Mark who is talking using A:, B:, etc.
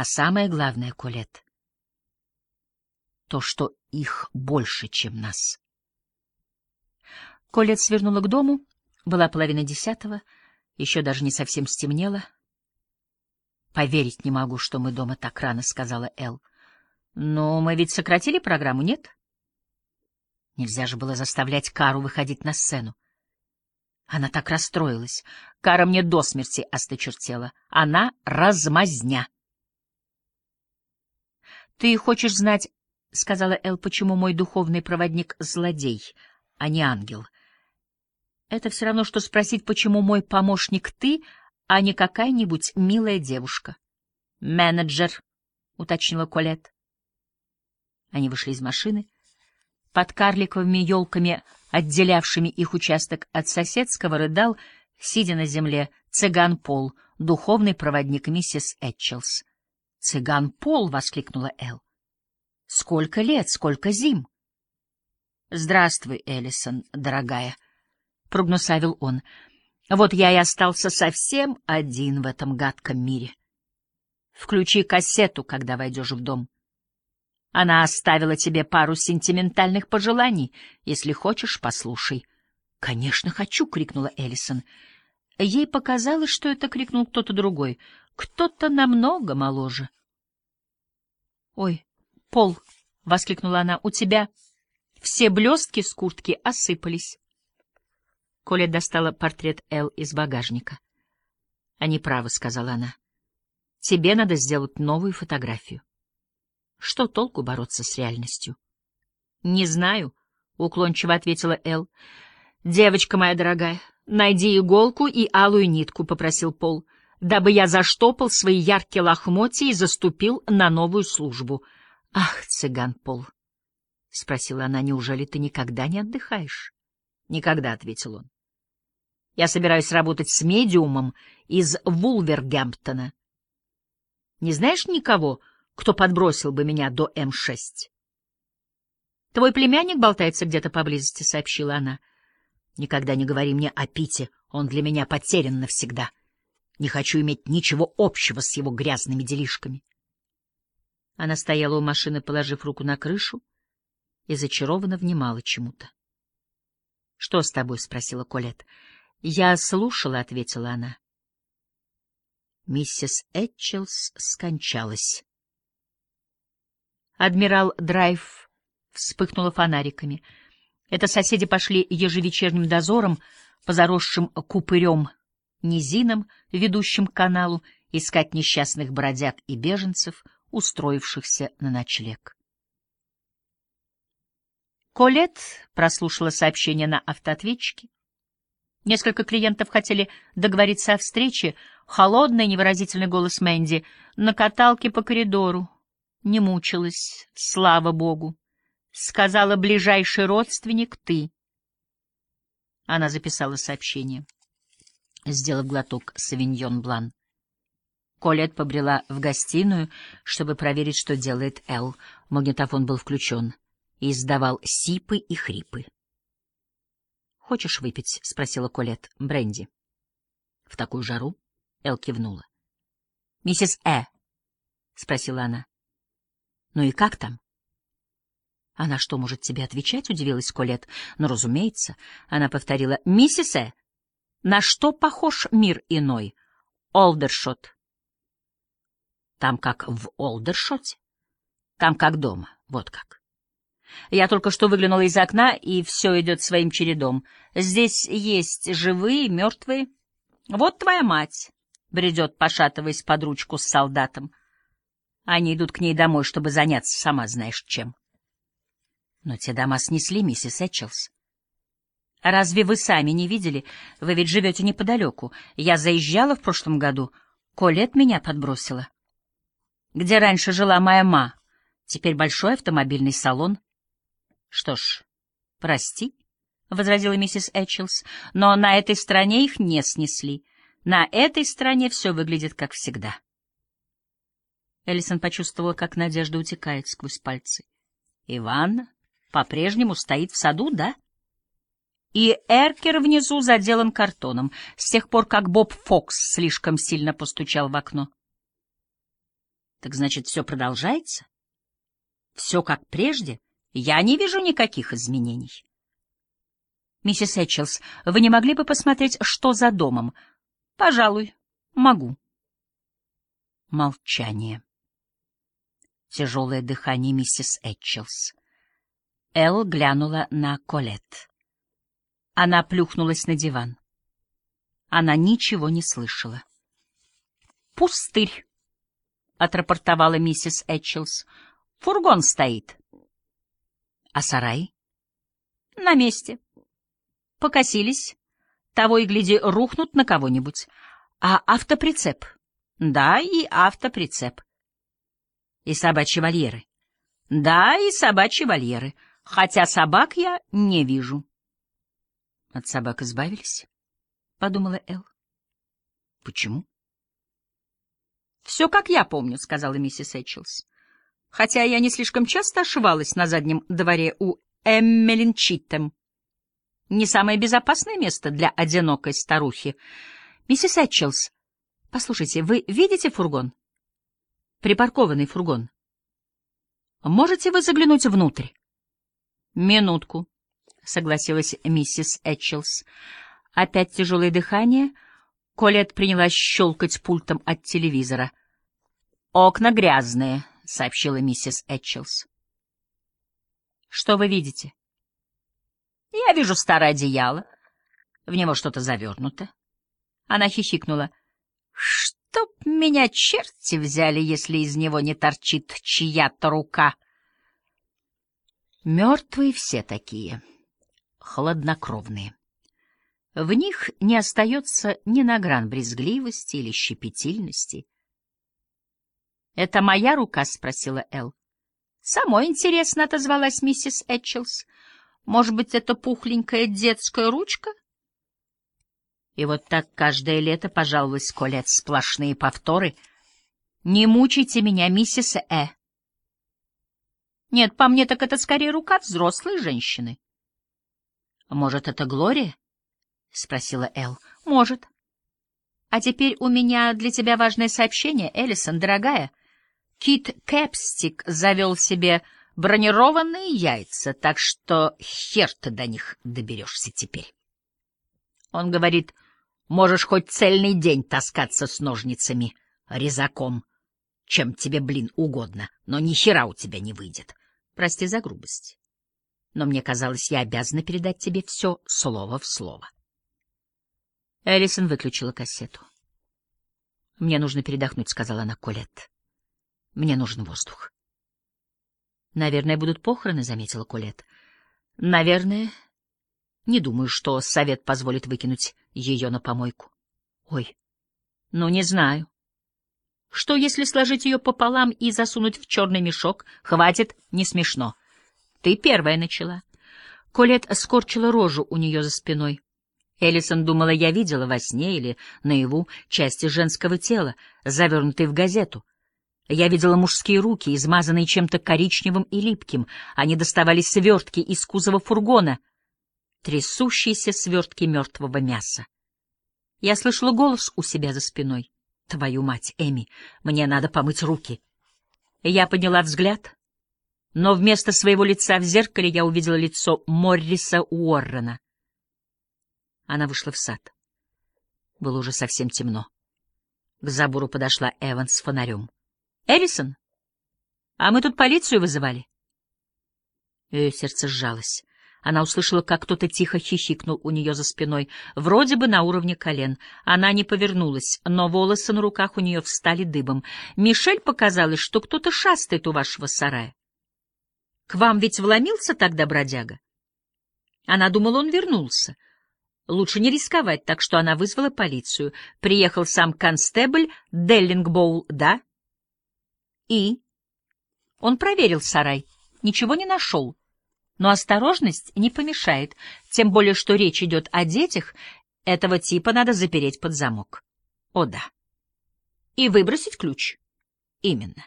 A: А самое главное, Колет, то, что их больше, чем нас. Колет свернула к дому, была половина десятого, еще даже не совсем стемнело. «Поверить не могу, что мы дома так рано», — сказала Эл. «Но мы ведь сократили программу, нет?» Нельзя же было заставлять Кару выходить на сцену. Она так расстроилась. Кара мне до смерти осточертела. Она размазня. «Ты хочешь знать, — сказала Эл, — почему мой духовный проводник — злодей, а не ангел?» Это все равно, что спросить, почему мой помощник ты, а не какая-нибудь милая девушка. Менеджер, уточнила Колет. Они вышли из машины. Под карликовыми елками, отделявшими их участок от соседского, рыдал, сидя на земле, цыган Пол, духовный проводник миссис Этчелс. «Цыган Пол!» — воскликнула Эл. «Сколько лет, сколько зим!» «Здравствуй, Эллисон, дорогая!» — прогнусавил он. «Вот я и остался совсем один в этом гадком мире. Включи кассету, когда войдешь в дом. Она оставила тебе пару сентиментальных пожеланий. Если хочешь, послушай». «Конечно, хочу!» — крикнула Эллисон. Ей показалось, что это крикнул кто-то другой, кто-то намного моложе. «Ой, Пол!» — воскликнула она. «У тебя все блестки с куртки осыпались». Коля достала портрет Эл из багажника. «Они правы», — сказала она. «Тебе надо сделать новую фотографию». Что толку бороться с реальностью? «Не знаю», — уклончиво ответила Эл. «Девочка моя дорогая, найди иголку и алую нитку», — попросил Пол, «дабы я заштопал свои яркие лохмотья и заступил на новую службу». «Ах, цыган Пол», — спросила она, — «неужели ты никогда не отдыхаешь?» Никогда, — ответил он. Я собираюсь работать с медиумом из Вулвергемптона. Не знаешь никого, кто подбросил бы меня до М6? Твой племянник болтается где-то поблизости, — сообщила она. Никогда не говори мне о Пите, он для меня потерян навсегда. Не хочу иметь ничего общего с его грязными делишками. Она стояла у машины, положив руку на крышу, и зачарованно внимала чему-то. Что с тобой? спросила Колет. Я слушала, ответила она. Миссис Этчелс скончалась. Адмирал Драйв вспыхнула фонариками. Это соседи пошли ежевечерним дозором по заросшим купырем низинам, ведущим к каналу, искать несчастных бродяг и беженцев, устроившихся на ночлег. Колет прослушала сообщение на автоответчике. Несколько клиентов хотели договориться о встрече. Холодный невыразительный голос Мэнди на каталке по коридору. Не мучилась, слава богу. Сказала ближайший родственник ты. Она записала сообщение, сделав глоток савиньон блан. Колет побрела в гостиную, чтобы проверить, что делает Эл. Магнитофон был включен и издавал сипы и хрипы. «Хочешь выпить?» — спросила Колет. «Бренди». «В такую жару?» — Эл кивнула. «Миссис Э?» — спросила она. «Ну и как там?» «Она что, может тебе отвечать?» — удивилась Колет. «Ну, разумеется». Она повторила. «Миссис Э, на что похож мир иной?» «Олдершот». «Там как в Олдершоте?» «Там как дома. Вот как». Я только что выглянула из окна, и все идет своим чередом. Здесь есть живые, мертвые. Вот твоя мать бредет, пошатываясь под ручку с солдатом. Они идут к ней домой, чтобы заняться сама знаешь чем. Но те дома снесли, миссис Этчелс. Разве вы сами не видели? Вы ведь живете неподалеку. Я заезжала в прошлом году. Колет меня подбросила. Где раньше жила моя ма, теперь большой автомобильный салон — что ж, прости, — возразила миссис Этчелс, — но на этой стороне их не снесли. На этой стороне все выглядит как всегда. Эллисон почувствовала, как надежда утекает сквозь пальцы. Иван по-прежнему стоит в саду, да? И эркер внизу заделан картоном, с тех пор, как Боб Фокс слишком сильно постучал в окно. Так значит, все продолжается? Все как прежде? Я не вижу никаких изменений. Миссис Этчелс, вы не могли бы посмотреть, что за домом? Пожалуй, могу. Молчание. Тяжелое дыхание миссис Этчелс. Эл глянула на Колет. Она плюхнулась на диван. Она ничего не слышала. «Пустырь», — отрапортовала миссис Этчелс. «Фургон стоит». «А сарай?» «На месте. Покосились. Того и гляди, рухнут на кого-нибудь. А автоприцеп?» «Да, и автоприцеп». «И собачьи вольеры?» «Да, и собачьи вольеры, хотя собак я не вижу». «От собак избавились?» — подумала Эл. «Почему?» «Все, как я помню», — сказала миссис Этчелс. «Хотя я не слишком часто ошивалась на заднем дворе у Эммелин Читтем. Не самое безопасное место для одинокой старухи. Миссис Этчелс, послушайте, вы видите фургон? Припаркованный фургон. Можете вы заглянуть внутрь?» «Минутку», — согласилась миссис Этчелс. Опять тяжелое дыхание. Колет принялась щелкать пультом от телевизора. «Окна грязные», — сообщила миссис Этчелс. «Что вы видите?» «Я вижу старое одеяло. В него что-то завернуто». Она хихикнула. «Чтоб меня черти взяли, если из него не торчит чья-то рука!» Мертвые все такие хладнокровные. В них не остается ни на гран брезгливости или щепетильности. — Это моя рука? — спросила Эл. — Самой интересно, — отозвалась миссис Этчелс. — Может быть, это пухленькая детская ручка? И вот так каждое лето пожаловалась Колет сплошные повторы. — Не мучайте меня, миссис Э. — Нет, по мне так это скорее рука взрослой женщины. — может, это Глория? — спросила Эл. — Может. — А теперь у меня для тебя важное сообщение, Эллисон, дорогая. Кит Кэпстик завел себе бронированные яйца, так что хер ты до них доберешься теперь. Он говорит, можешь хоть цельный день таскаться с ножницами, резаком, чем тебе, блин, угодно, но ни хера у тебя не выйдет. Прости за грубость но мне казалось, я обязана передать тебе все слово в слово. Эллисон выключила кассету. «Мне нужно передохнуть», — сказала она Колет. «Мне нужен воздух». «Наверное, будут похороны», — заметила Колет. «Наверное. Не думаю, что совет позволит выкинуть ее на помойку». «Ой, ну не знаю. Что, если сложить ее пополам и засунуть в черный мешок? Хватит, не смешно». Ты первая начала. Колет скорчила рожу у нее за спиной. Эллисон думала, я видела во сне или наяву части женского тела, завернутые в газету. Я видела мужские руки, измазанные чем-то коричневым и липким. Они доставали свертки из кузова фургона, трясущиеся свертки мертвого мяса. Я слышала голос у себя за спиной. «Твою мать, Эми, мне надо помыть руки». Я подняла взгляд но вместо своего лица в зеркале я увидела лицо Морриса Уоррена. Она вышла в сад. Было уже совсем темно. К забору подошла Эван с фонарем. — Эллисон, а мы тут полицию вызывали? Ее сердце сжалось. Она услышала, как кто-то тихо хихикнул у нее за спиной, вроде бы на уровне колен. Она не повернулась, но волосы на руках у нее встали дыбом. Мишель показалось, что кто-то шастает у вашего сарая. К вам ведь вломился тогда бродяга? Она думала, он вернулся. Лучше не рисковать, так что она вызвала полицию. Приехал сам констебль Деллингбоул, да? И? Он проверил сарай, ничего не нашел. Но осторожность не помешает, тем более, что речь идет о детях, этого типа надо запереть под замок. О да. И выбросить ключ. Именно.